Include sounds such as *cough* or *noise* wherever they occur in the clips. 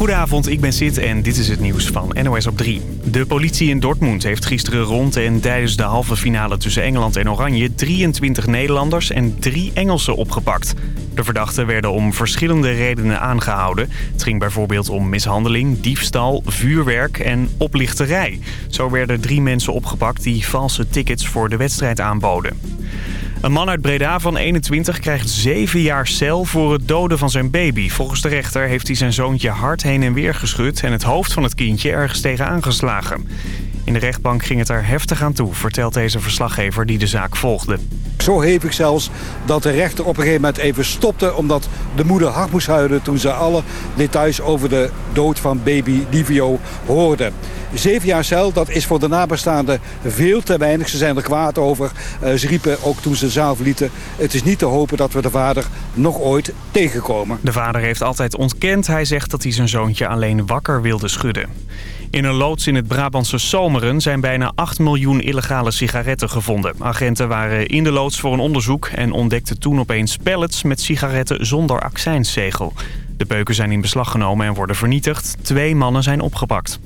Goedenavond, ik ben Sid en dit is het nieuws van NOS op 3. De politie in Dortmund heeft gisteren rond en tijdens de halve finale tussen Engeland en Oranje... 23 Nederlanders en 3 Engelsen opgepakt. De verdachten werden om verschillende redenen aangehouden. Het ging bijvoorbeeld om mishandeling, diefstal, vuurwerk en oplichterij. Zo werden drie mensen opgepakt die valse tickets voor de wedstrijd aanboden. Een man uit Breda van 21 krijgt 7 jaar cel voor het doden van zijn baby. Volgens de rechter heeft hij zijn zoontje hard heen en weer geschud... en het hoofd van het kindje ergens tegen aangeslagen. In de rechtbank ging het er heftig aan toe, vertelt deze verslaggever die de zaak volgde. Zo hevig zelfs dat de rechter op een gegeven moment even stopte... omdat de moeder hard moest huilen toen ze alle details over de dood van baby Livio hoorde. Zeven jaar cel, dat is voor de nabestaanden veel te weinig. Ze zijn er kwaad over. Uh, ze riepen ook toen ze het is niet te hopen dat we de vader nog ooit tegenkomen. De vader heeft altijd ontkend. Hij zegt dat hij zijn zoontje alleen wakker wilde schudden. In een loods in het Brabantse Zomeren zijn bijna 8 miljoen illegale sigaretten gevonden. Agenten waren in de loods voor een onderzoek en ontdekten toen opeens pallets met sigaretten zonder accijnszegel. De beuken zijn in beslag genomen en worden vernietigd. Twee mannen zijn opgepakt.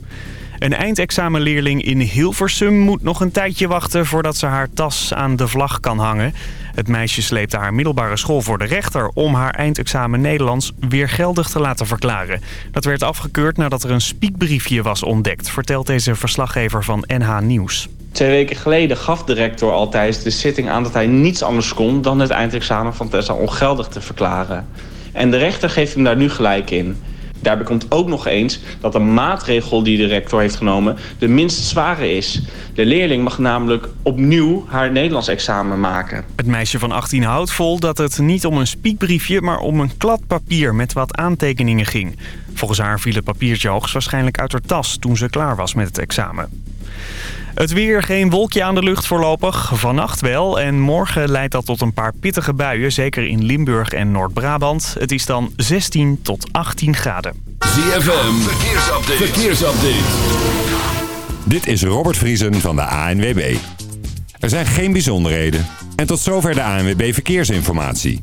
Een eindexamenleerling in Hilversum moet nog een tijdje wachten voordat ze haar tas aan de vlag kan hangen. Het meisje sleepte haar middelbare school voor de rechter om haar eindexamen Nederlands weer geldig te laten verklaren. Dat werd afgekeurd nadat er een spiekbriefje was ontdekt, vertelt deze verslaggever van NH Nieuws. Twee weken geleden gaf de rector al tijdens de zitting aan dat hij niets anders kon dan het eindexamen van Tessa ongeldig te verklaren. En de rechter geeft hem daar nu gelijk in. Daarbij komt ook nog eens dat de maatregel die de rector heeft genomen de minst zware is. De leerling mag namelijk opnieuw haar Nederlands examen maken. Het meisje van 18 houdt vol dat het niet om een spiekbriefje, maar om een klad papier met wat aantekeningen ging. Volgens haar viel het papiertje hoogstwaarschijnlijk uit haar tas toen ze klaar was met het examen. Het weer, geen wolkje aan de lucht voorlopig. Vannacht wel en morgen leidt dat tot een paar pittige buien. Zeker in Limburg en Noord-Brabant. Het is dan 16 tot 18 graden. ZFM, verkeersupdate. verkeersupdate. Dit is Robert Vriesen van de ANWB. Er zijn geen bijzonderheden. En tot zover de ANWB Verkeersinformatie.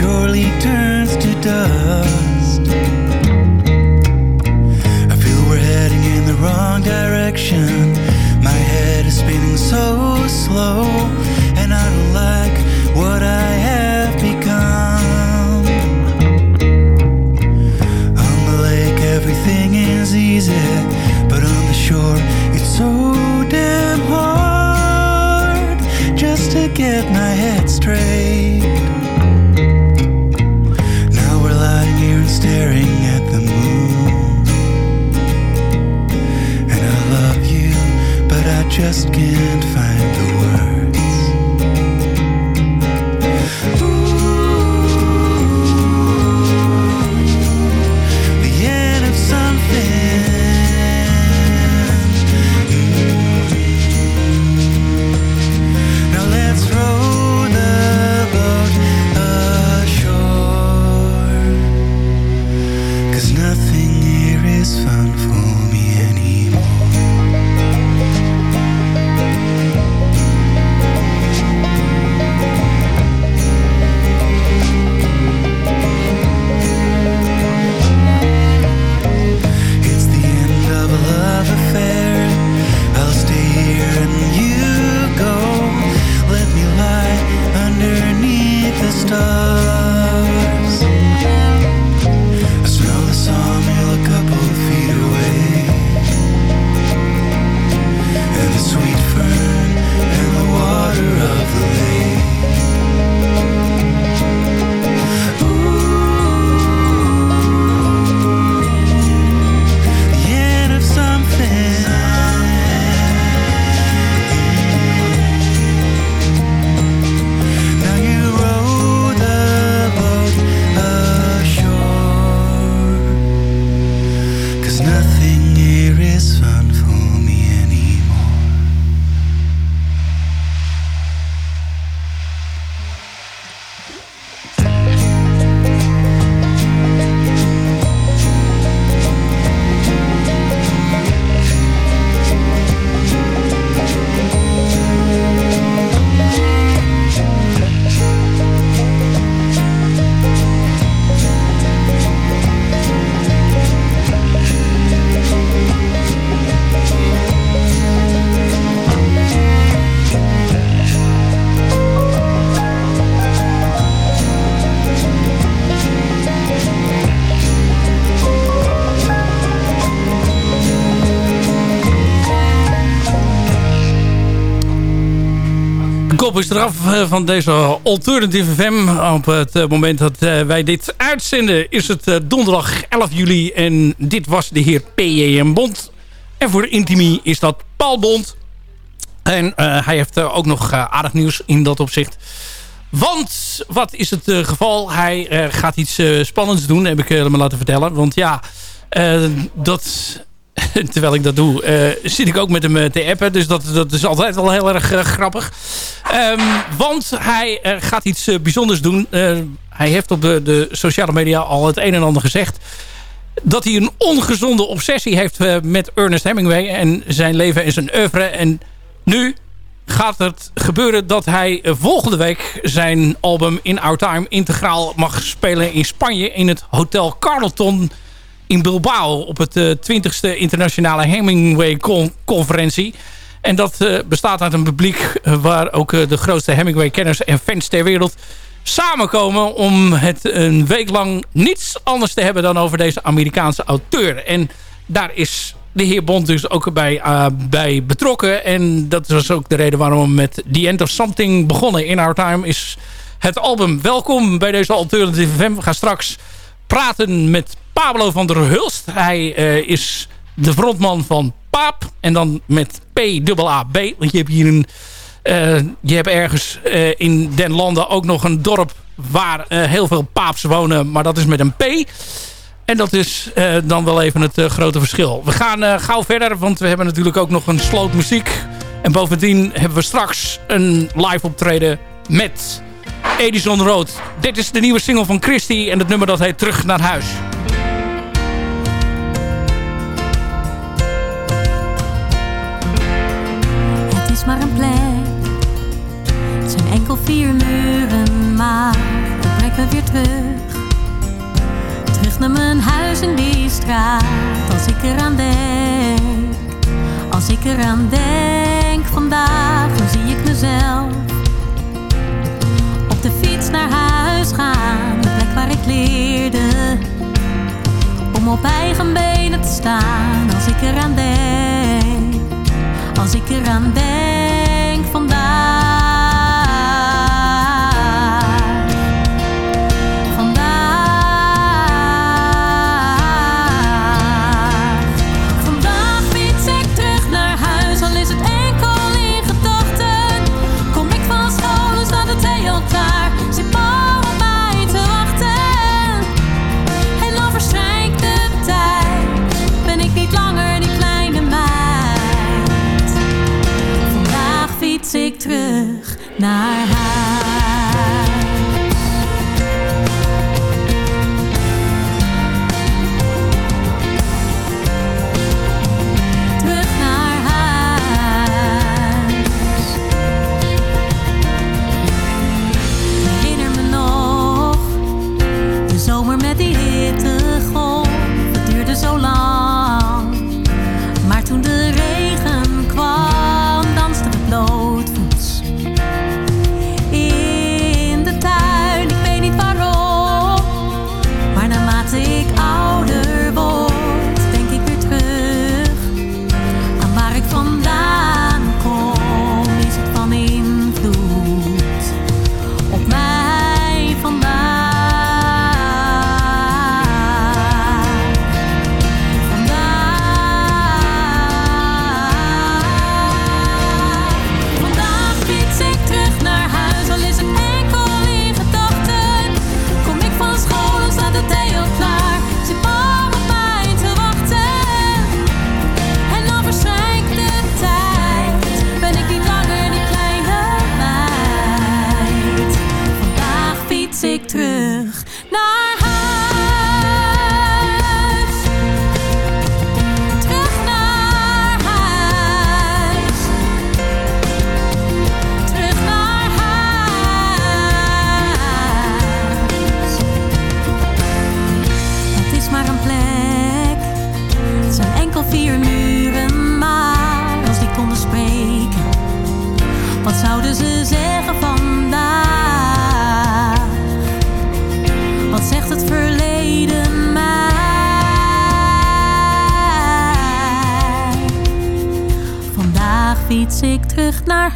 Surely turns to dust. Is eraf eh, van deze Alternative FM. Op het eh, moment dat eh, wij dit uitzenden is het donderdag 11 juli. En dit was de heer P.J.M. Bond. En voor Intimi is dat Paul Bond. En hij heeft ook nog aardig nieuws in dat opzicht. Want, wat is het geval? Hij gaat iets spannends doen, heb ik me laten vertellen. Want ja, dat *laughs* terwijl ik dat doe, eh, zit ik ook met hem eh, te appen. Dus dat, dat is altijd wel heel erg eh, grappig. Ehm, want hij gaat iets bijzonders doen. Hij heeft op de, de sociale media al het een en ander gezegd. Dat hij een ongezonde obsessie heeft met Ernest Hemingway. En zijn leven en zijn oeuvre. En nu gaat het gebeuren dat hij volgende week zijn album In Our Time integraal mag spelen in Spanje. In het Hotel Carlton in Bilbao op het eh, 20e internationale Hemingway-conferentie. En dat eh, bestaat uit een publiek eh, waar ook eh, de grootste Hemingway-kenners en fans ter wereld samenkomen om het een week lang niets anders te hebben dan over deze Amerikaanse auteur. En daar is de heer Bond dus ook bij, eh, bij betrokken. En dat was ook de reden waarom we met The End of Something begonnen. In Our Time is het album. Welkom bij deze Alternative FM. We gaan straks praten met Pablo van der Hulst. Hij eh, is de frontman van Paap. En dan met P-A-A-B. Want je hebt hier een... eh, je hebt ergens eh, in den landen ook nog een dorp waar heel veel paaps wonen. Maar dat is met een P. En dat is dan wel even het grote verschil. We gaan gauw verder, want we hebben natuurlijk ook nog een sloot muziek. En bovendien hebben we straks een live optreden met Edison Road. Dit is de nieuwe single van Christy en het nummer dat heet Terug naar huis. Een plek. Het zijn enkel vier muren, maar het brengt me weer terug. Terug naar mijn huis in die straat. Als ik eraan denk, als ik eraan denk vandaag, dan zie ik mezelf. Op de fiets naar huis gaan, de plek waar ik leerde. Om op eigen benen te staan, als ik eraan denk als ik eraan denk vandaag.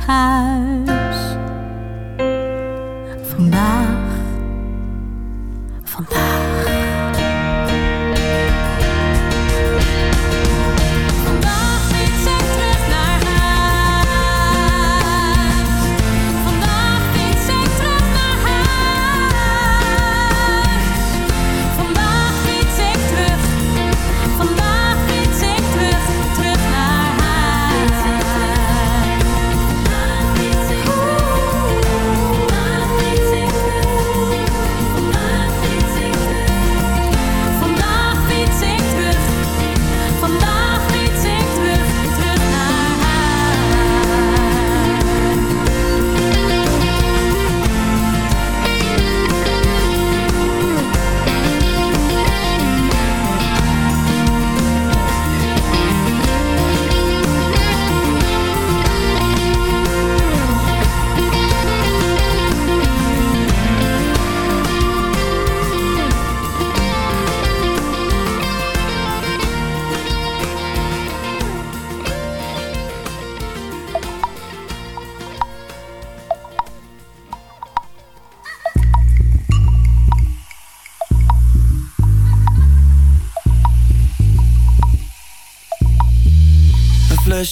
Terug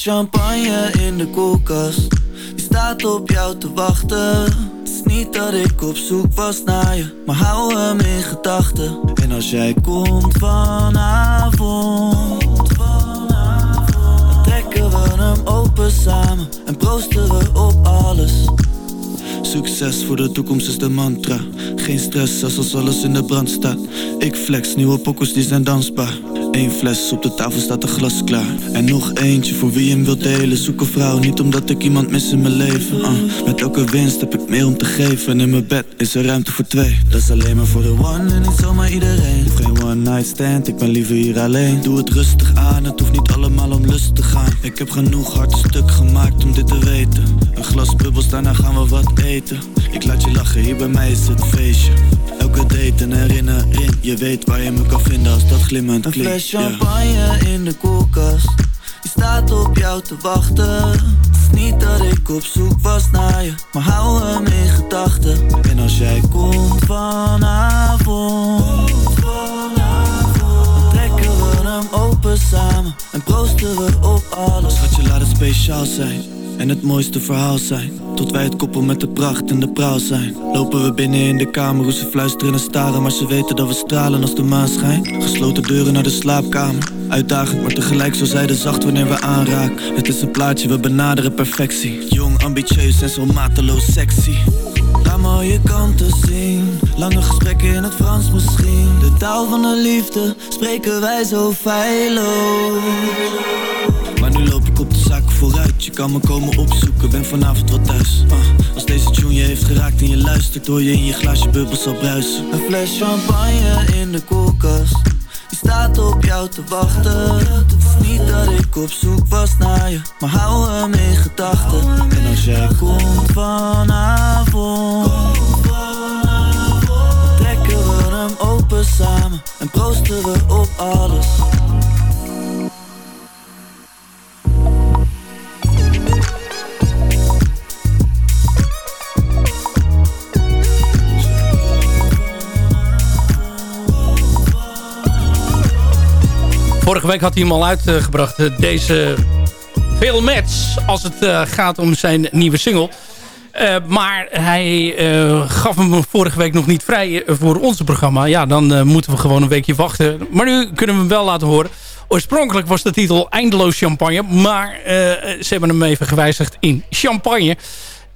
champagne in de koelkast. Die staat op jou te wachten. Het is niet dat ik op zoek was naar je Maar hou hem in gedachten. En als jij komt vanavond Dan trekken we hem open samen En proosten we op alles Succes voor de toekomst is de mantra. Geen stress zelfs als alles in de brand staat. Ik flex, nieuwe pokkels die zijn dansbaar. Eén fles, op de tafel staat een glas klaar. En nog eentje voor wie hem wil delen. Zoek een vrouw, niet omdat ik iemand mis in mijn leven. Uh, Met elke winst heb ik meer om te geven. En in mijn bed is er ruimte voor twee. Dat is alleen maar voor de one en niet zomaar iedereen. Geen one night stand, ik ben liever hier alleen. Doe het rustig aan, het hoeft niet allemaal om lust te gaan. Ik heb genoeg hard stuk gemaakt om dit te weten. Een glas bubbels, daarna gaan we wat eten Ik laat je lachen, hier bij mij is het feestje. Elke date een herinnering. Je weet waar je me kan vinden als dat glimmend klinkt Een fles champagne in de koelkast. Die staat op jou te wachten. Het is niet dat ik op zoek was naar je Maar hou hem in gedachten. En als jij komt vanavond Dan trekken we hem open samen En proosten we op alles. Schatje laat het speciaal zijn en het mooiste verhaal zijn Tot wij het koppel met de pracht en de praal zijn. Lopen we binnen in de kamer hoe ze fluisteren en staren Maar ze weten dat we stralen als de maan schijnt. Gesloten deuren naar de slaapkamer Uitdagend, maar tegelijk zo zijde zacht wanneer we aanraken. Het is een plaatje, we benaderen perfectie. Jong, ambitieus en zo mateloos sexy. Laat je kanten zien Lange gesprekken in het Frans misschien. De taal van de liefde spreken wij zo feilloos vooruit. Je kan me komen opzoeken, ben vanavond wel thuis. Uh, Als deze tune je heeft geraakt en je luistert Hoor je in je glaasje bubbels al bruisen. Een fles champagne in de koelkast. Die staat op jou te wachten. Is niet dat ik op zoek was naar je Maar hou hem in gedachten. En als jij komt vanavond Trekken we hem open samen En proosten we op alles Vorige week had hij hem al uitgebracht, eh, deze Phil Mets, als het eh, gaat om zijn nieuwe single. Eh, maar hij gaf hem vorige week nog niet vrij voor ons programma. Ja, dan moeten we gewoon een weekje wachten. Maar nu kunnen we hem wel laten horen. Oorspronkelijk was de titel Eindeloos Champagne. Maar ze hebben hem even gewijzigd in Champagne.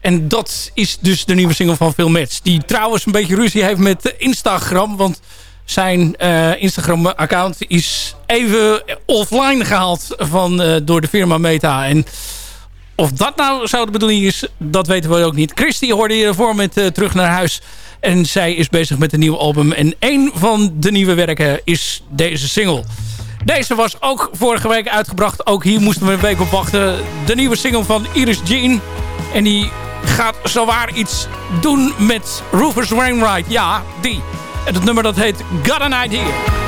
En dat is dus de nieuwe single van Phil Mets. Die trouwens een beetje ruzie heeft met Instagram. Want zijn eh, Instagram-account is even offline gehaald van, eh, door de firma Meta. En of dat nou zo de bedoeling is, dat weten we ook niet. Christy hoorde je ervoor met eh, Terug naar Huis. En zij is bezig met een nieuw album. En een van de nieuwe werken is deze single. Deze was ook vorige week uitgebracht. Ook hier moesten we een week op wachten. De nieuwe single van Iris Jean. En die gaat zowaar iets doen met Rufus Wainwright. Ja, die. En het nummer dat heet Got an Idea.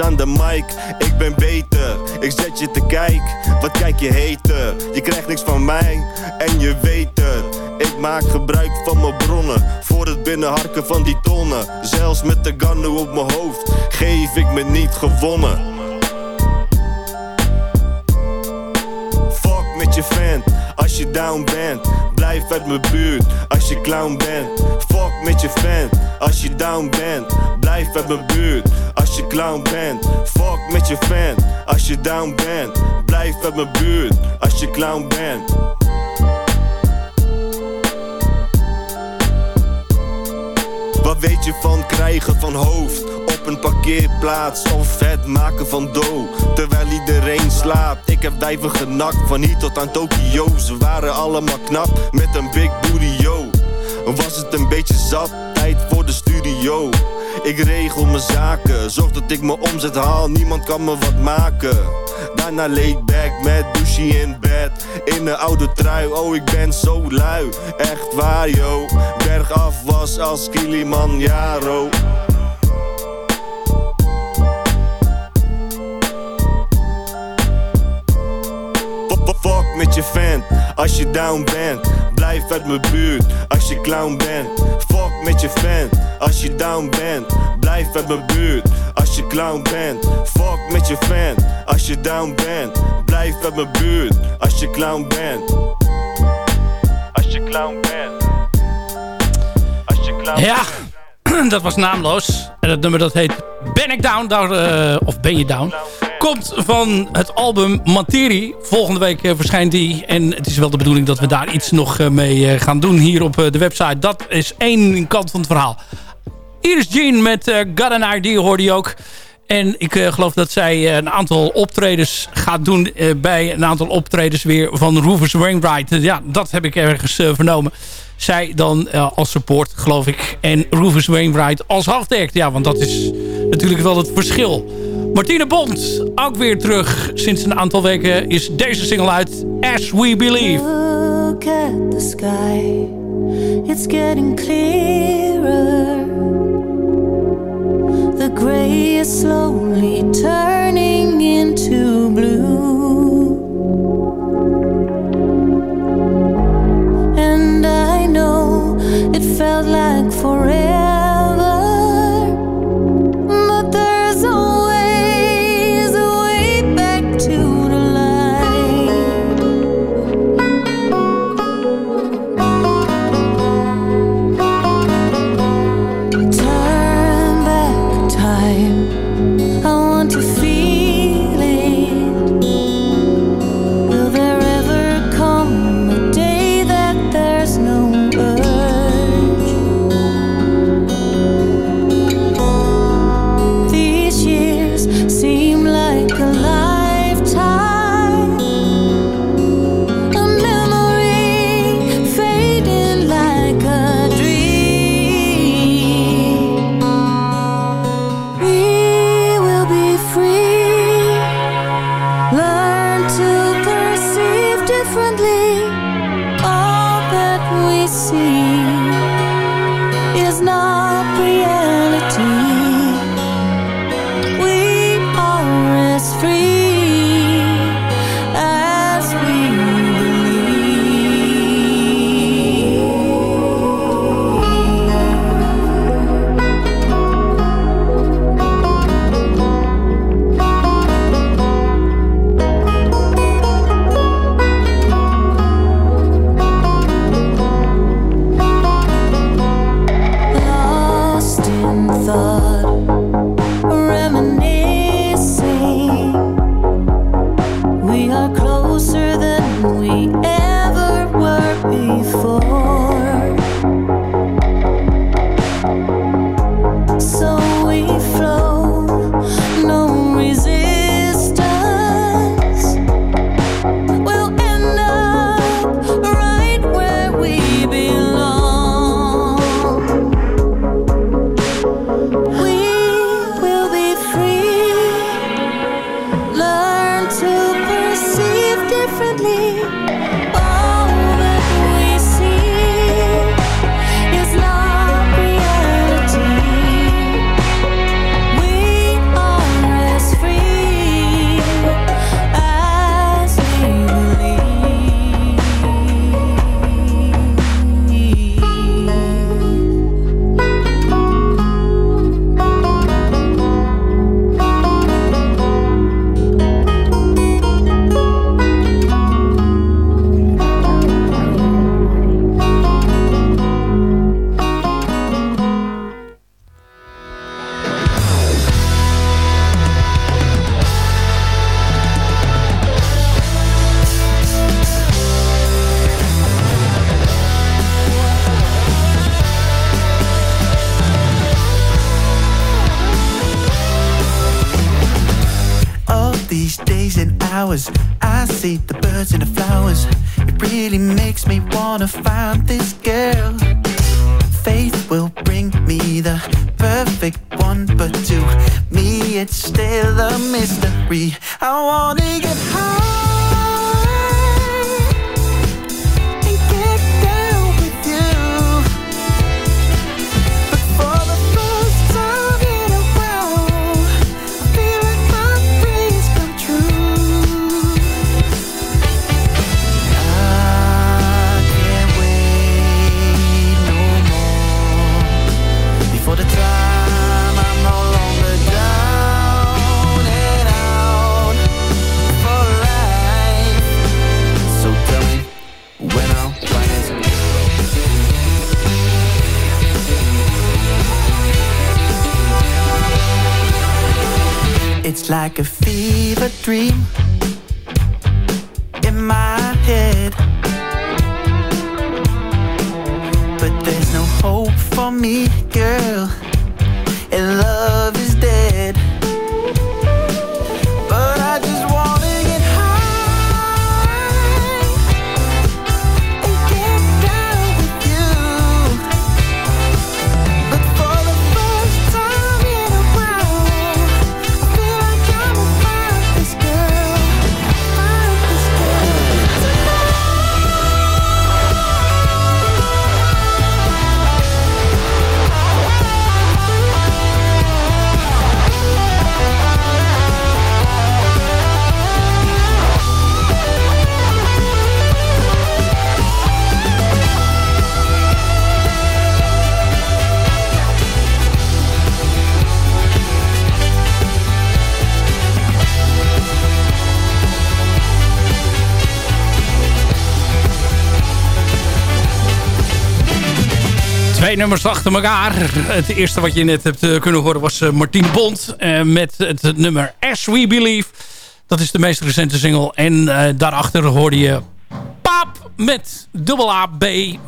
Aan de mic. Ik ben beter. Ik zet je te kijk. Wat kijk je heter? Je krijgt niks van mij. En je weet het. Ik maak gebruik van mijn bronnen. Voor het binnenharken van die tonnen. Zelfs met de gunnu op mijn hoofd. Geef ik me niet gewonnen. Fuck met je vent, als je down bent. Blijf uit mijn buurt, als je clown bent. Fuck met je vent, als je down bent. Blijf uit mijn buurt, als je clown bent. Fuck met je vent, als je down bent. Blijf uit mijn buurt, als je clown bent. Wat weet je van krijgen van hoofd een parkeerplaats of het maken van dough terwijl iedereen slaapt? Ik heb wijven genakt van hier tot aan Tokio. Ze waren allemaal knap met een big booty yo. Was het een beetje zat, tijd voor de studio. Ik regel mijn zaken, zorg dat ik mijn omzet haal, niemand kan me wat maken. Daarna laid back met douche in bed. In een oude trui, oh ik ben zo lui. Echt waar yo, bergaf was als Kilimanjaro. Je vent, als je down bent. Blijf uit mijn buurt, als je clown bent. Fuck met je vent, als je down bent. Blijf uit mijn buurt, als je clown bent. Fuck met je vent, als je down bent. Blijf uit mijn buurt, als je clown bent. Als je clown bent. Als je clown Ja, *clears throat* dat was naamloos. En het nummer dat heet Ben ik Down, daar, eh, of Ben je Down, komt van het album Materie. Volgende week eh, verschijnt die. En het is wel de bedoeling dat we daar iets nog eh, mee eh, gaan doen hier op de website. Dat is één kant van het verhaal. Hier is Jean met uh, Got an Idea, hoorde je ook. En ik geloof dat zij een aantal optredens gaat doen... bij een aantal optredens weer van Rovers Wainwright. ja, dat heb ik ergens vernomen. Zij dan eh, als support, geloof ik. En Rufus Wainwright als halfdekt. Ja, want dat is natuurlijk wel het verschil. Martine Bond, ook weer terug. Sinds een aantal weken is deze single uit. As We Believe. Look at the sky. It's getting clearer. The gray is slowly turning into blue. It felt like forever. like a fever dream in my head. But there's no hope for me, girl. Nummers achter elkaar. Het eerste wat je net hebt eh, kunnen horen was eh, Martien Bond. eh, met het nummer As We Believe. Dat is de meest recente single. En daarachter hoorde je Paap met dubbel A B.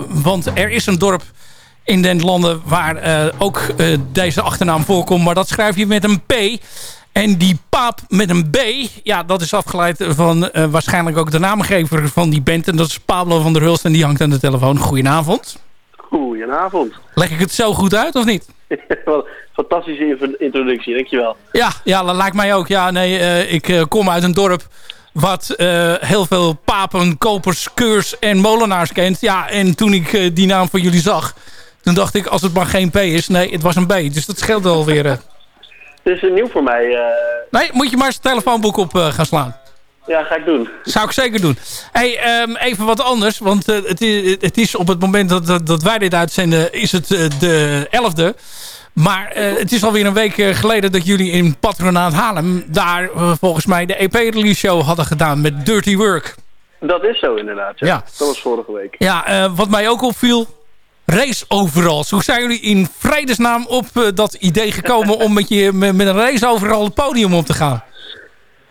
Want er is een dorp in den landen waar ook deze achternaam voorkomt. Maar dat schrijf je met een P. En die Paap met een B, ja, dat is afgeleid van waarschijnlijk ook de naamgever van die band. En dat is Pablo van der Hulst en die hangt aan de telefoon. Goedenavond. Goedenavond. Leg ik het zo goed uit of niet? *laughs* Fantastische introductie, dankjewel. Ja, ja dat lijkt mij ook. Ja, nee, eh, ik eh, kom uit een dorp wat eh, heel veel papen, kopers, keurs en molenaars kent. Ja, en toen ik die naam van jullie zag, toen dacht ik, als het maar geen P is, nee, het was een B. Dus dat scheelt alweer. eh. *laughs* Het is nieuw voor mij. Nee, moet je maar eens het telefoonboek op gaan slaan. Ja, ga ik doen. Zou ik zeker doen. Hey, ehm, even wat anders. Want eh, het, is, het is op het moment dat, dat, dat wij dit uitzenden... is het eh, de 11e. Maar eh, het is alweer een week geleden... dat jullie in Patronaat Haarlem... daar volgens mij de EP-release show hadden gedaan... met Dirty Work. Dat is zo inderdaad, ja. Ja. Dat was vorige week. Ja, wat mij ook opviel... Race overals. Hoe zijn jullie in vredesnaam op dat idee gekomen... om met, je, met, met een race overal het podium op te gaan?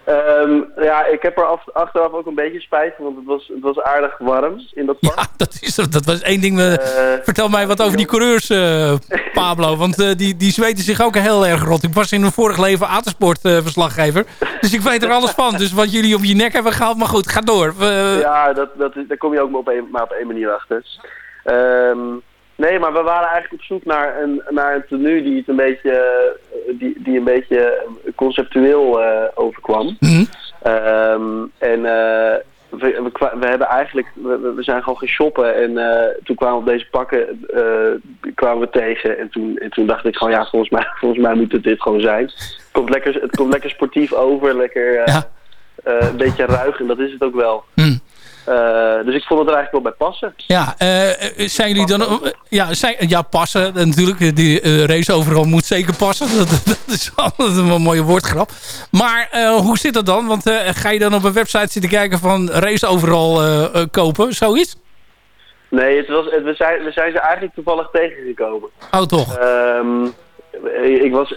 Ehm, ja, ik heb er af- achteraf ook een beetje spijt van, want het was, het was aardig warm in dat park. Ja, dat, is, dat was één ding. eh, Eh, vertel mij wat over die coureurs, eh, Pablo. Want die, die zweten zich ook heel erg rot. Ik was in een vorig leven Atersport eh, verslaggever. Dus ik weet er alles van. Dus wat jullie op je nek hebben gehaald. Maar goed, ga door. Ja, dat, dat, daar kom je ook maar op één, maar op één manier achter. Ehm, nee, maar we waren eigenlijk op zoek naar een, naar een tenue die, het een, beetje, eh, die, die een beetje conceptueel eh, overkwam. mhm. Ehm, en eh, we, we, hebben eigenlijk, we, we- zijn gewoon gaan shoppen en eh, toen kwamen we op deze pakken eh, kwamen we tegen. En toen, en toen dacht ik gewoon, ja, volgens mij, *laughs* volgens mij moet het dit gewoon zijn. Het komt lekker, het komt lekker sportief over, lekker eh, Ja. eh, een beetje ruig en dat is het ook wel. Eh, dus ik vond het er eigenlijk wel bij passen. Ja, eh, eh, zijn jullie dan... ja, zijn, ja, passen. Natuurlijk, die race overal moet zeker passen. *laughs* Dat, dat is altijd een mooie woordgrap. Maar hoe zit dat dan? Want ga je dan op een website zitten kijken van race overal kopen? Zoiets? Nee, het was, het, we, zijn, we zijn ze eigenlijk toevallig tegengekomen. Oh, toch? Ehm, ik, was,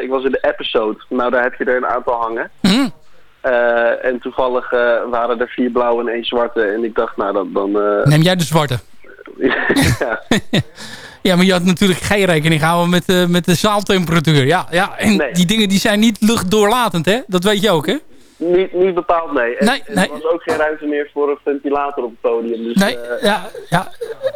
ik was in de episode. Nou, daar heb je er een aantal hangen. Mhm. Eh, en toevallig eh, waren er vier blauwe en één zwarte. En ik dacht, nou, dan... dan eh, Neem jij de zwarte? *laughs* *laughs* ja. Ja, maar je had natuurlijk geen rekening gehouden met, met de zaaltemperatuur. Ja, ja. en Nee. die dingen die zijn niet luchtdoorlatend, hè? Dat weet je ook, hè? Niet, niet bepaald, nee. En, Nee, en nee. er was ook geen ruimte meer voor een ventilator op het podium. Dus Nee, eh, ja, ja,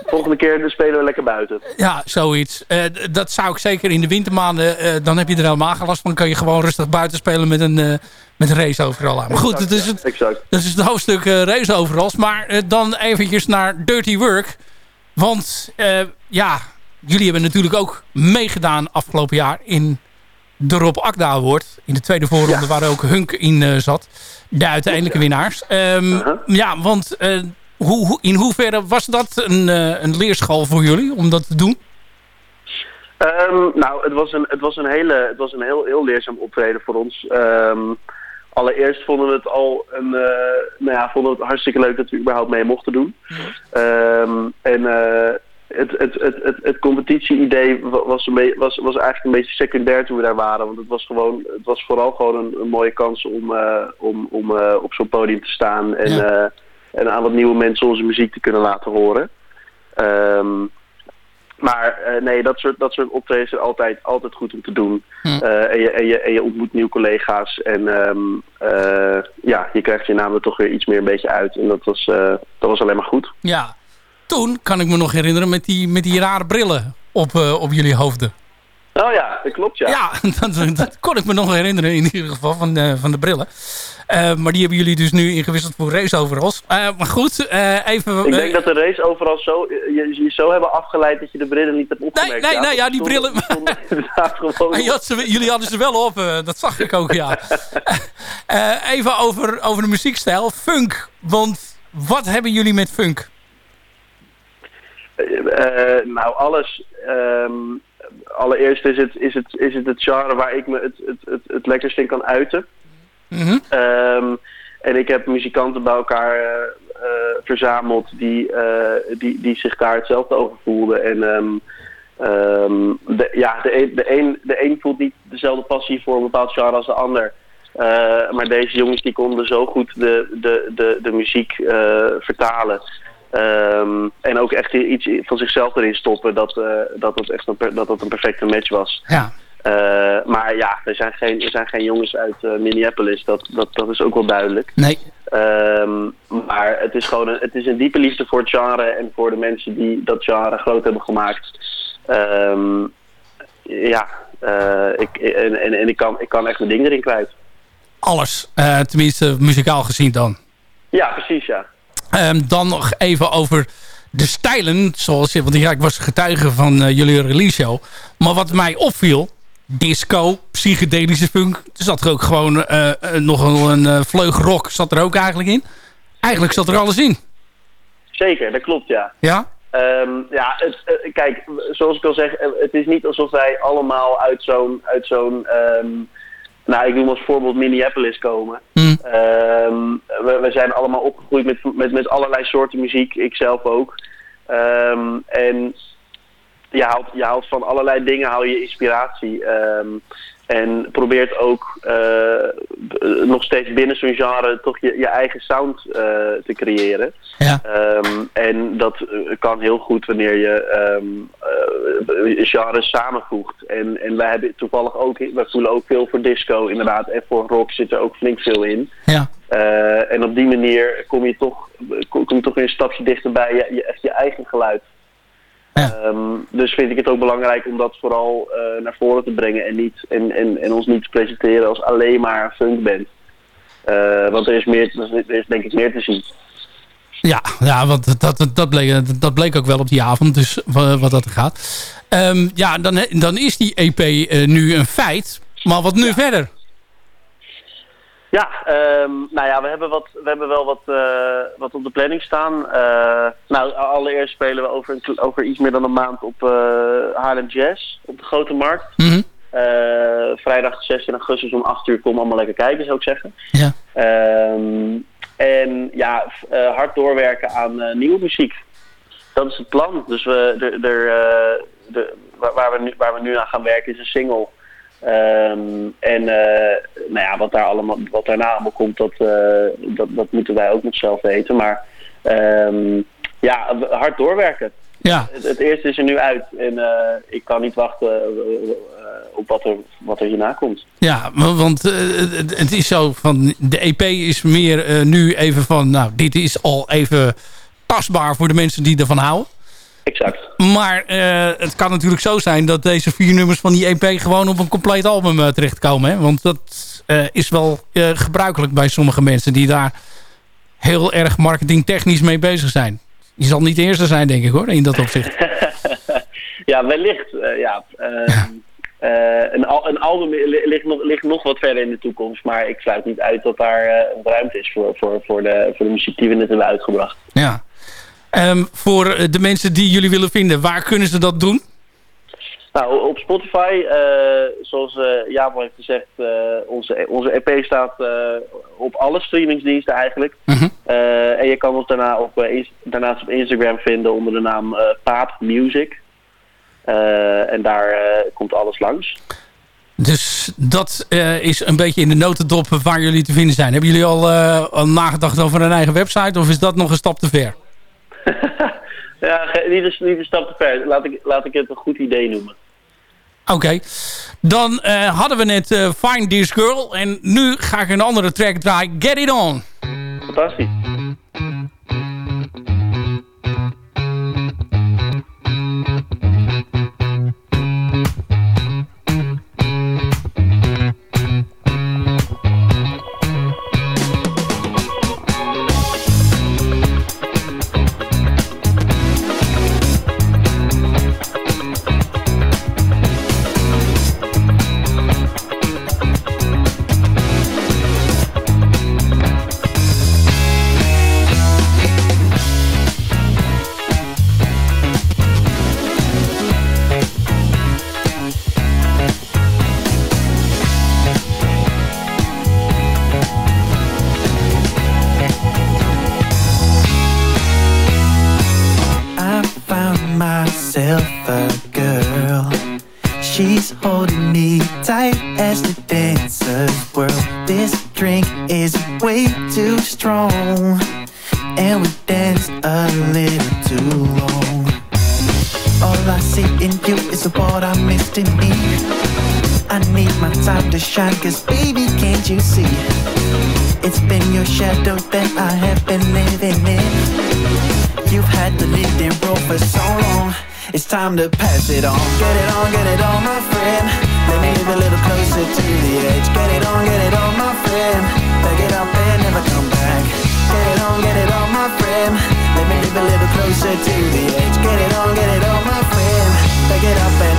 volgende keer dus spelen we lekker buiten. ja, zoiets. Eh, dat zou ik zeker in de wintermaanden... eh, dan heb je er helemaal geen last van. kan je gewoon rustig buiten spelen met een, met een race overal aan. Maar goed, dat is het, Exact. dat is het hoofdstuk race overals. Maar dan eventjes naar Dirty Work. Want ja, jullie hebben natuurlijk ook meegedaan afgelopen jaar... in de Rob Akda Award. In de tweede voorronde Ja. waar ook Hunk in eh, zat. De uiteindelijke winnaars. Ehm, Uh-huh. Ja, want eh, hoe, hoe- in hoeverre was dat een, eh, een leerschool voor jullie om dat te doen? Ehm, nou, het was een, het was een, hele, het was een heel, heel leerzaam optreden voor ons. Ehm, allereerst vonden we het al een, nou ja, vonden we het hartstikke leuk dat we überhaupt mee mochten doen. En eh, het, het, het, het, het competitie-idee wa- was, een be- was, was eigenlijk een beetje secundair toen we daar waren. Want het was, gewoon, het was vooral gewoon een, een mooie kans om, eh, om, om eh, op zo'n podium te staan en, Ja. eh, en aan wat nieuwe mensen onze muziek te kunnen laten horen. Ehm, maar nee, dat soort, dat soort optredens zijn altijd, altijd goed om te doen. En, je, en, je, en je ontmoet nieuwe collega's. En ehm, eh, ja, je krijgt je naam er toch weer iets meer een beetje uit. En dat was, dat was alleen maar goed. Ja, toen kan ik me nog herinneren met die, met die rare brillen op, eh, op jullie hoofden. Oh ja, dat klopt ja. Ja, *laughs* dat, dat kon ik me nog herinneren in ieder geval van, de- van de brillen. Eh, maar die hebben jullie dus nu ingewisseld voor race overals. Maar goed, even... Ik denk dat de race overal zo, je, je zo hebben afgeleid dat je de brillen niet hebt opgemerkt. nee, nee, ja, die brillen- had *laughs* ze- jullie hadden ze wel op, dat zag ik ook, ja. *laughs* Even over, over de muziekstijl. Funk, want wat hebben jullie met funk? Eh, nou, alles. ehm, allereerst is het, is, het, is het het genre waar ik me het, het, het, het lekkerst in kan uiten. Mhm. Ehm, en ik heb muzikanten bij elkaar, eh, eh, verzameld die, eh, die, die zich daar hetzelfde over voelden. En ehm, de, ja, de, een, de, een, de een voelt niet dezelfde passie voor een bepaald genre als de ander. Eh, maar deze jongens die konden zo goed de, de, de, de muziek eh, vertalen. Ehm, en ook echt iets van zichzelf erin stoppen. Dat, eh, dat, het echt een, dat het een perfecte match was. Ja. Eh, maar ja, er zijn geen, er zijn geen jongens uit eh, Minneapolis. Dat, dat, dat is ook wel duidelijk. Nee. Ehm, maar het is gewoon een, het is een diepe liefde voor het genre en voor de mensen die dat genre groot hebben gemaakt. Ehm, ja, ik, en, en, en ik, kan, ik kan echt mijn ding erin kwijt. Alles. Tenminste, muzikaal gezien dan. Ja, precies, ja. Ehm, dan nog even over de stijlen. Zoals, want ja, ik was getuige van eh, jullie release show. Maar wat mij opviel... Disco, psychedelische funk. Er zat er ook gewoon eh, eh, nog een, eh, vleug rock. Zat er ook eigenlijk in. Eigenlijk zat er alles in. Zeker, dat klopt, ja. Ja? Ehm, ja, het, kijk, zoals ik al zeg, het is niet alsof wij allemaal uit zo'n, uit zo'n, ehm, nou, ik noem als voorbeeld Minneapolis komen. Ehm, we, we zijn allemaal opgegroeid met, met, met allerlei soorten muziek, ik zelf ook. Ehm, en je haalt, je haalt van allerlei dingen haal je inspiratie. ehm, en probeert ook eh, nog steeds binnen zo'n genre toch je, je eigen sound eh, te creëren. Ja. Ehm, en dat eh, kan heel goed wanneer je eh, genres samenvoegt. En, en wij hebben toevallig ook, wij voelen ook veel voor disco inderdaad. En voor rock zit er ook flink veel in. Ja. En op die manier kom je toch, kom je toch weer een stapje dichterbij je, je, je eigen geluid. Ehm, dus vind ik het ook belangrijk om dat vooral eh, naar voren te brengen en, niet, en, en, en ons niet te presenteren als alleen maar funkband. Eh, want er is, meer, er is denk ik meer te zien. Ja, ja want dat, dat, dat, bleek, dat bleek ook wel op die avond, dus wa- wat dat gaat. Ehm, ja, dan, dan is die EP eh, nu een feit. Maar wat nu verder? Ja, ehm, nou ja, we hebben, wat, we hebben wel wat, eh, wat op de planning staan. Eh, nou, allereerst spelen we over, een, over iets meer dan een maand op Haarlem Jazz, op de Grote Markt. Eh, vrijdag 16 augustus om 8 uur, kom allemaal lekker kijken, zou ik zeggen. Ja. Ehm, en ja, hard doorwerken aan nieuwe muziek. Dat is het plan. Dus we, er, er, eh, de, waar we nu, waar we nu aan gaan werken is een single. Ehm, en eh, nou ja, wat, daar allemaal, wat daarna allemaal komt, dat, eh, dat, dat moeten wij ook nog zelf weten. Maar ehm, ja, hard doorwerken. Ja. Het, het eerste is er nu uit en eh, ik kan niet wachten op wat er, wat er hierna komt. Ja, wa- want het, het is zo van de EP is meer nu even van, nou, dit is al even tastbaar voor de mensen die ervan houden. Exact. Maar eh, het kan natuurlijk zo zijn dat deze vier nummers van die EP gewoon op een compleet album eh, terechtkomen. Hè? Want dat eh, is wel gebruikelijk bij sommige mensen die daar heel erg marketingtechnisch mee bezig zijn. Je zal niet de eerste zijn, denk ik hoor, in dat opzicht. *laughs* ja, wellicht. ja. Ehm, eh, een, al, een album li- ligt nog, ligt nog wat verder in de toekomst. Maar ik sluit niet uit dat daar een ruimte is voor, voor, voor, de, voor de muziek die we net hebben uitgebracht. Ja. Ehm, voor eh, de mensen die jullie willen vinden, waar kunnen ze dat doen? Nou, op Spotify, eh, zoals eh Jaap heeft gezegd, eh, onze, onze EP staat op alle streamingsdiensten eigenlijk. Eh, en je kan ons daarna op, daarnaast op Instagram vinden onder de naam Paap Music. En daar komt alles langs. Dus dat is een beetje in de notendop waar jullie te vinden zijn. Hebben jullie al, al nagedacht over een eigen website of is dat nog een stap te ver? *laughs* Ja, niet een, niet een stap te ver. Laat ik, laat ik het een goed idee noemen. Oké, dan eh, hadden we net eh, Find This Girl en nu ga ik een andere track draaien. Get It On. Fantastisch. Myself time to pass it on. Get it on, get it on, my friend. Let me live a little closer to the edge. Get it on, get it on, my friend. Back it up and never come back. Get it on, get it on, my friend. Let me live a little closer to the edge. Get it on, get it on, my friend. Back it up and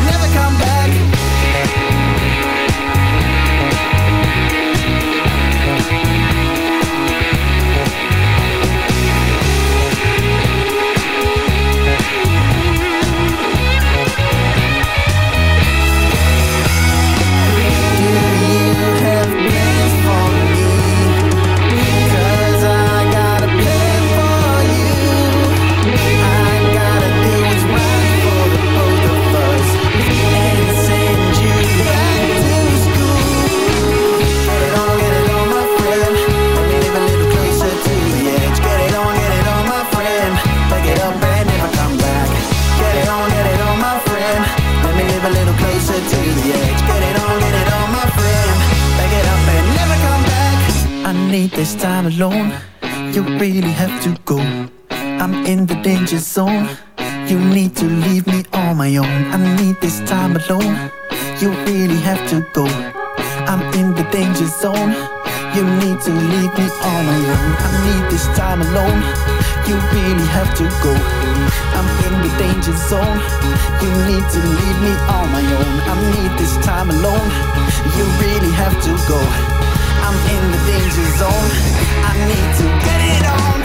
Need this time alone. You really have to go. I'm in the danger zone. You need to leave me on my own. I need this time alone. You really have to go. I'm in the danger zone. You need to leave me on my own. I need this time alone. You really have to go. I'm in the danger zone. You need to leave me on my own. I need this time alone. You really have to go. I'm in the danger zone. I need to get it on.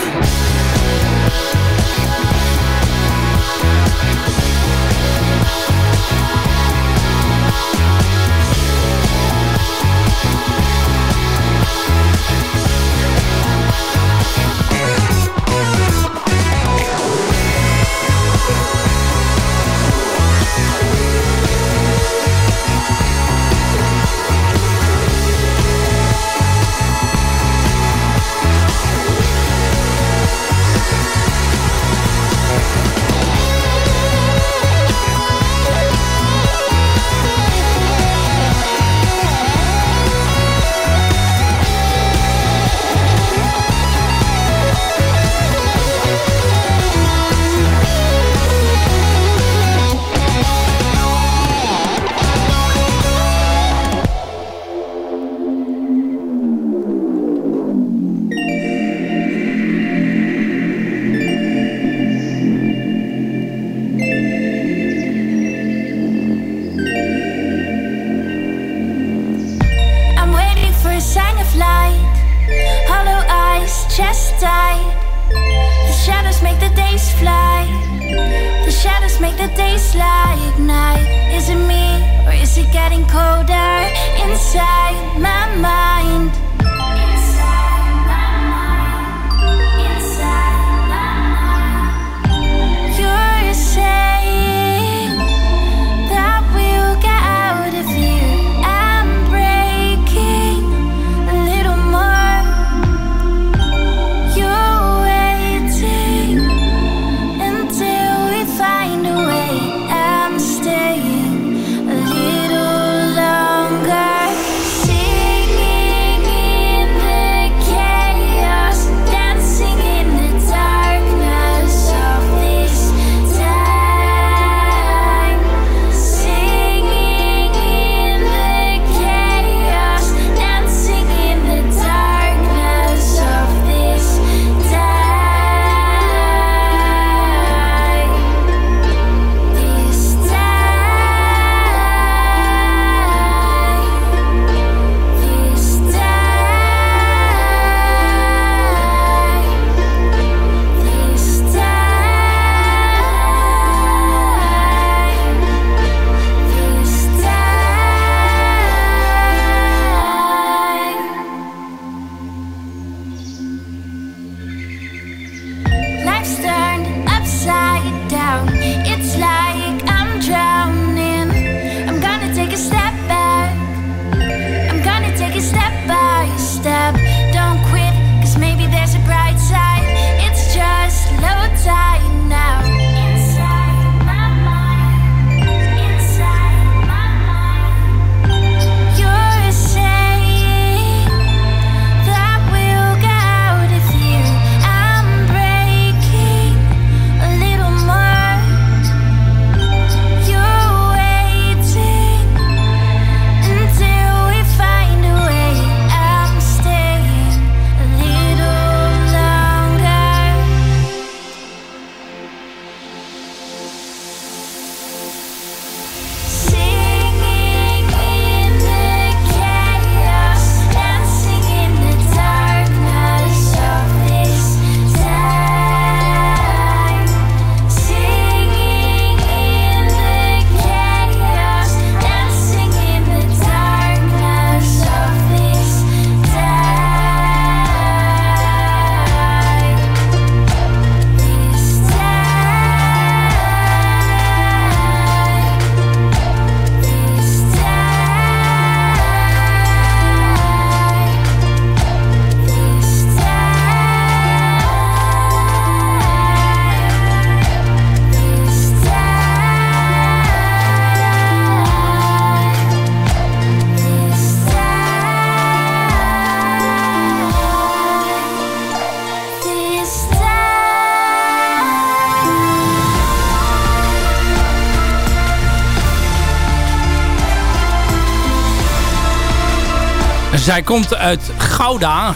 Zij komt uit Gouda.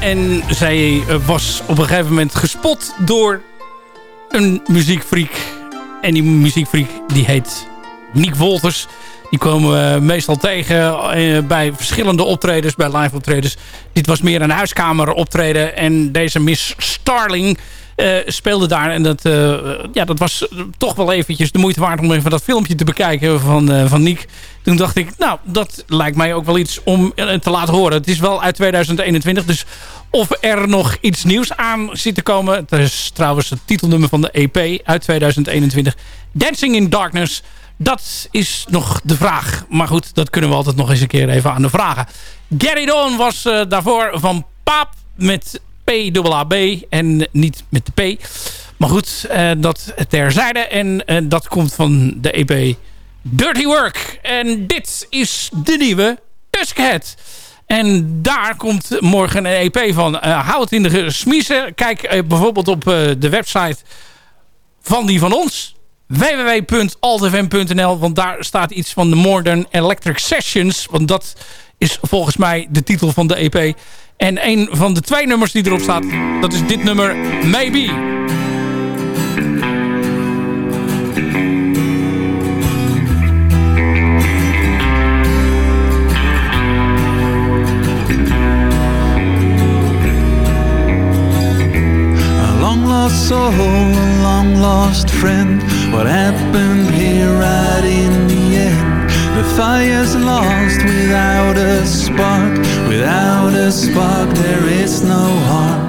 En zij was op een gegeven moment gespot door een muziekfreak. En die muziekfreak die heet Nick Wolters. Die komen we meestal tegen eh, bij verschillende optredens, bij live optredens. Dit was meer een huiskamer optreden. En deze Miss Starling eh, speelde daar. En dat, eh, ja, dat was toch wel eventjes de moeite waard om even dat filmpje te bekijken van, eh van Nick. Toen dacht ik, nou, dat lijkt mij ook wel iets om eh, te laten horen. Het is wel uit 2021, dus of er nog iets nieuws aan zit te komen. Het is trouwens het titelnummer van de EP uit 2021. Dancing in Darkness. Dat is nog de vraag. Maar goed, dat kunnen we altijd nog eens een keer even aan de vragen. Get It On was eh, daarvoor van Paap met P-A-B en niet met de P. Maar goed, eh, dat terzijde. En eh, dat komt van de EP Dirty Work. En dit is de nieuwe Tuskhead. En daar komt morgen een EP van. Hou het in de smiezen. Kijk bijvoorbeeld op de website van die van ons. www.altfm.nl Want daar staat iets van de Modern Electric Sessions. Want dat is volgens mij de titel van de EP. En een van de twee nummers die erop staat, dat is dit nummer Maybe. A long lost soul, a long lost friend. What happened here right in the end? The fire's lost without a spark. Without a spark, there is no heart.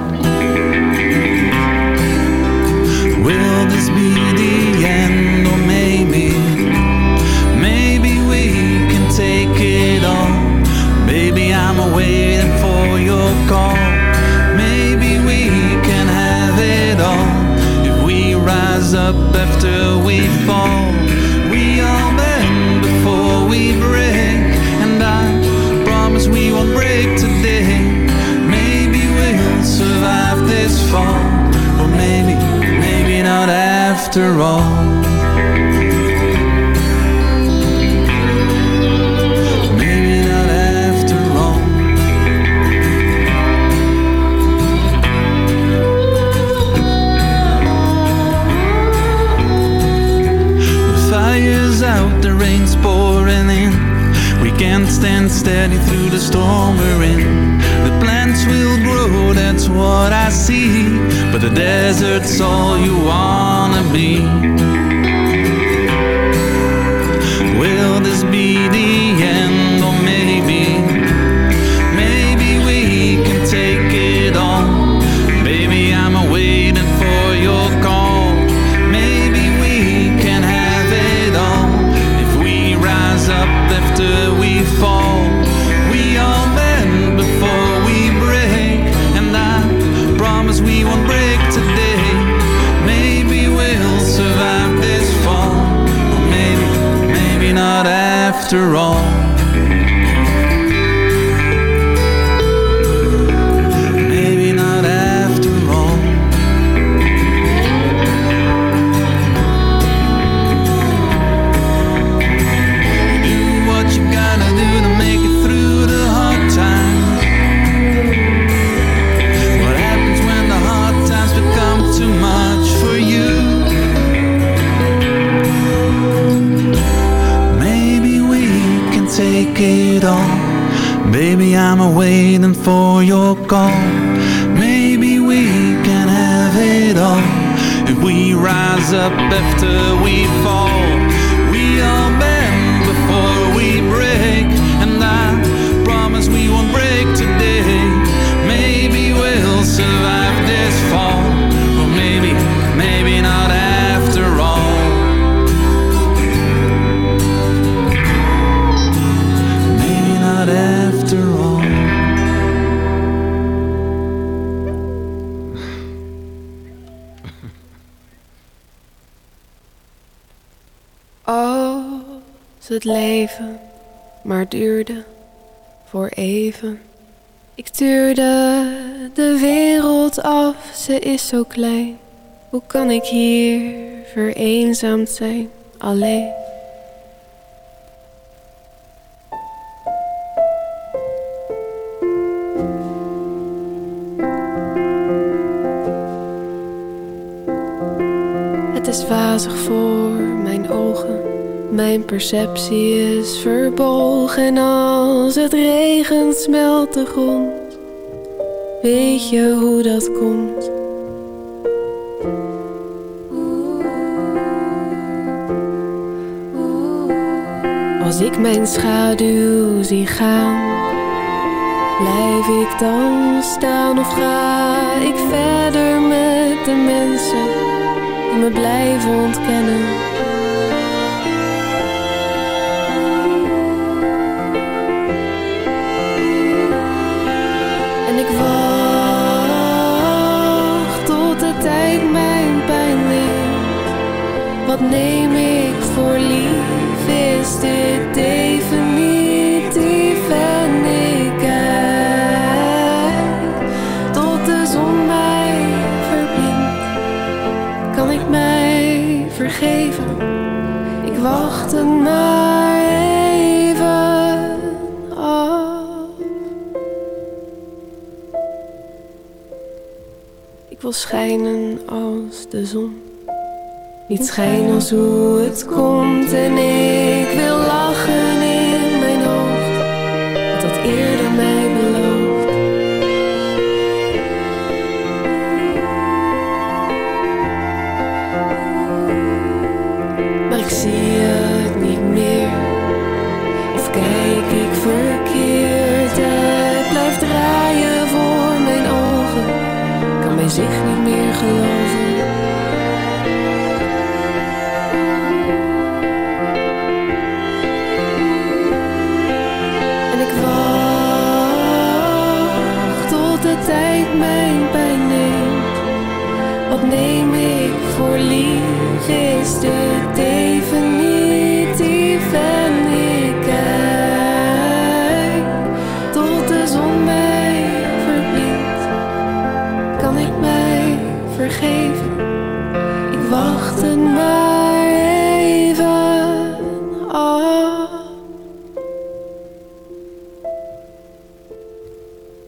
After we fall. We all bend before we break, and I promise we won't break today. Maybe we'll survive this fall, or maybe, maybe not after all. leven, maar duurde voor even. Ik tuurde de wereld af, ze is zo klein. Hoe kan ik hier vereenzaamd zijn, alleen? Het is wazig voor mijn ogen mijn perceptie is verbogen. En als het regent smelt de grond. Weet je hoe dat komt? Als ik mijn schaduw zie gaan, blijf ik dan staan of ga ik verder met de mensen die me blijven ontkennen? Schijnen als de zon. Niet schijnen als hoe het komt en ik wil neem ik voor lief? Is dit definitief? En ik kijk tot de zon mij verblindt. Kan ik mij vergeven? Ik wacht het maar even af.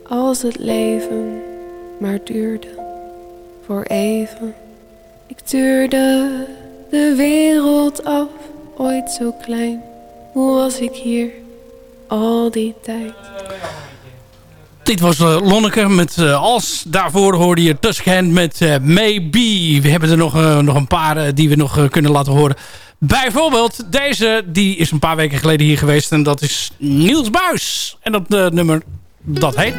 Als het leven maar duurde even. Ik tuurde de wereld af, ooit zo klein. Hoe was ik hier al die tijd? Dit was eh, Lonneke met eh, Als. Daarvoor hoorde je Tuskhand met eh, Maybe. We hebben er nog, nog een paar die we nog kunnen laten horen. Bijvoorbeeld deze, die is een paar weken geleden hier geweest. En dat is Niels Buis. En dat nummer, dat heet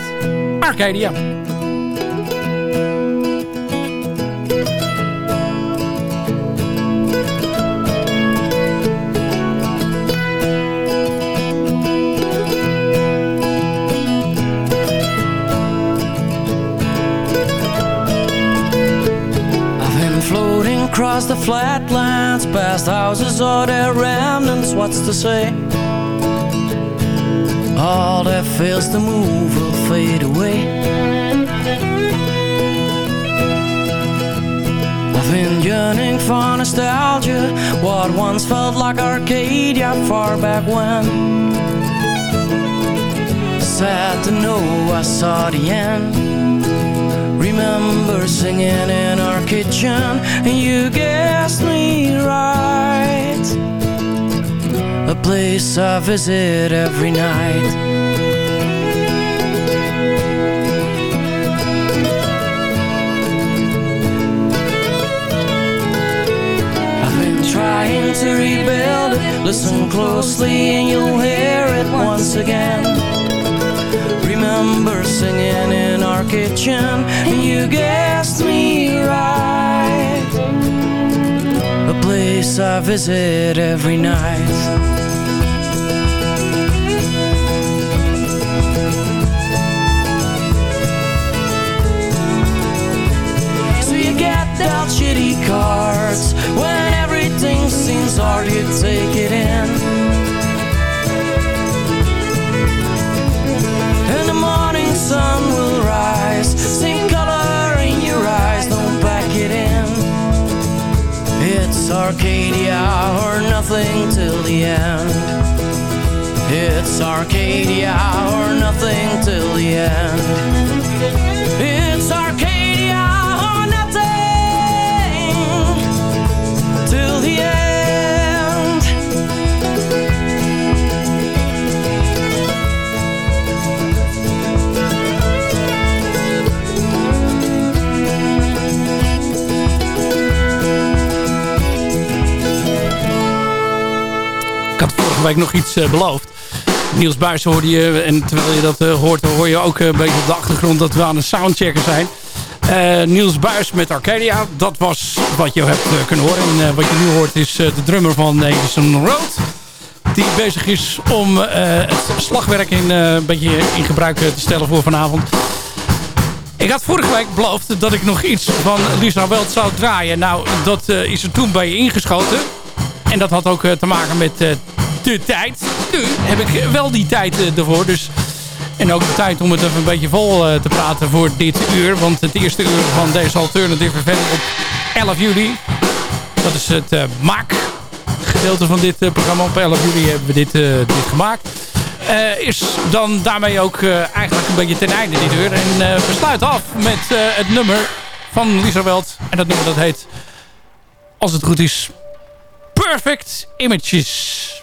Arcadia. Across the flatlands, past houses or their remnants. What's to say? All that fails to move will fade away. I've been yearning for nostalgia, what once felt like Arcadia far back when. Sad to know I saw the end. Remember singing in our kitchen, and you guessed me right. A place I visit every night. I've been trying to rebuild it. Listen closely, and you'll hear it once again. Remember singing in our kitchen, and you guessed me right. A place I visit every night. So you get dealt shitty cards when everything seems hard, you take it in. Sun will rise, same color in your eyes, don't back it in. It's Arcadia or nothing till the end. It's Arcadia or nothing vorige week nog iets beloofd. Niels Buijs hoorde je. En terwijl je dat hoort, hoor je ook een beetje op de achtergrond dat we aan een soundchecker zijn. Niels Buijs met Arcadia. Dat was wat je hebt kunnen horen. En wat je nu hoort is de drummer van Edison Road. Die bezig is om het slagwerk in, een beetje in gebruik te stellen voor vanavond. Ik had vorige week beloofd dat ik nog iets van Lisa Welt zou draaien. Nou, dat is er toen bij je ingeschoten. En dat had ook te maken met de tijd. Nu heb ik wel die tijd ervoor. Dus, en ook de tijd om het even een beetje vol te praten voor dit uur. Want het eerste uur van deze Alternative FM op 11 juli. Dat is het uh, maak gedeelte van dit programma. Op 11 juli hebben we dit, dit gemaakt. Is dan daarmee ook eigenlijk een beetje ten einde dit uur. En we sluiten af met het nummer van Lisa Welt. En dat nummer dat heet, als het goed is, Perfect Images.